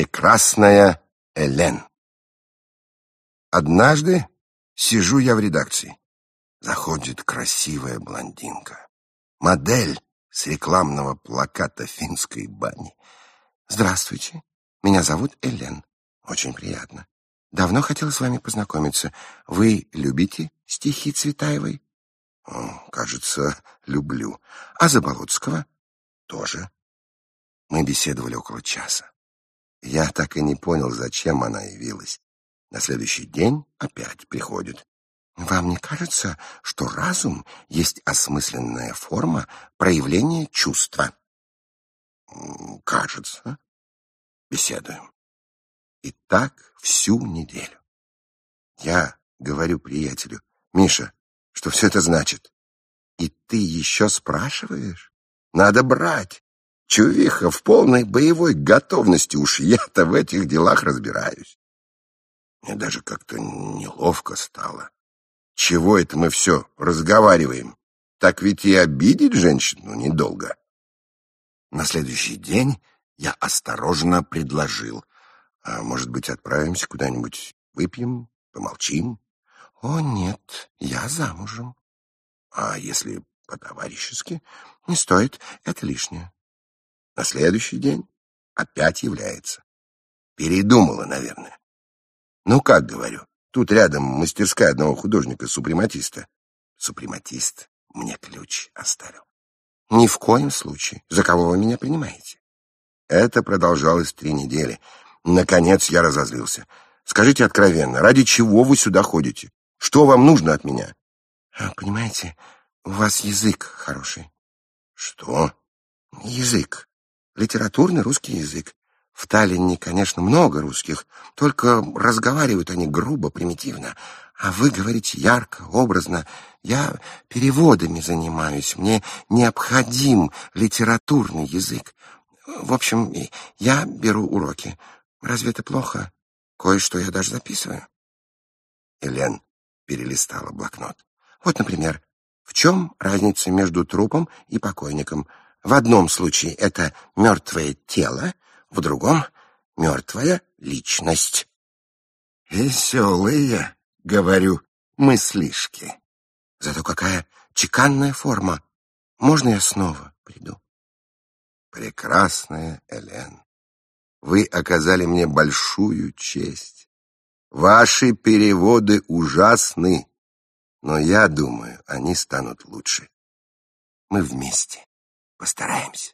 Прекрасная Элен. Однажды сижу я в редакции. Заходит красивая блондинка. Модель с рекламного плаката финской бани. Здравствуйте, меня зовут Элен. Очень приятно. Давно хотела с вами познакомиться. Вы любите стихи Цветаевой? Кажется, люблю. А Заболоцкого? Тоже. Мы беседовали около часа. Я так и не понял, зачем она явилась. На следующий день опять приходит. Вам не кажется, что разум есть осмысленная форма проявления чувства? Кажется. Беседуем. И так всю неделю. Я говорю приятелю, Миша, что все это значит? И ты еще спрашиваешь? Надо брать. Чувиха в полной боевой готовности, уж я-то в этих делах разбираюсь. Мне даже как-то неловко стало. Чего это мы все разговариваем? Так ведь и обидеть женщину недолго. На следующий день я осторожно предложил. А может быть, отправимся куда-нибудь, выпьем, помолчим? О, нет, я замужем. А если по-товарищески? Не стоит, это лишнее. На следующий день опять является. Передумала, наверное. Ну, как говорю, тут рядом мастерская одного художника-супрематиста. Супрематист мне ключ оставил. Ни в коем случае. За кого вы меня принимаете? Это продолжалось три недели. Наконец я разозлился. Скажите откровенно, ради чего вы сюда ходите? Что вам нужно от меня? А, понимаете, у вас язык хороший. Что? Язык литературный русский язык. В Таллине, конечно, много русских, только разговаривают они грубо, примитивно. А вы говорите ярко, образно. Я переводами занимаюсь, мне необходим литературный язык. В общем, я беру уроки. Разве это плохо? Кое-что я даже записываю. Элен перелистала блокнот. Вот, например, в чем разница между трупом и покойником — в одном случае это мертвое тело, в другом — мертвая личность. Веселые, говорю, мыслишки. Зато какая чеканная форма. Можно я снова приду? Прекрасная Элен, вы оказали мне большую честь. Ваши переводы ужасны, но я думаю, они станут лучше. Мы вместе. Постараемся.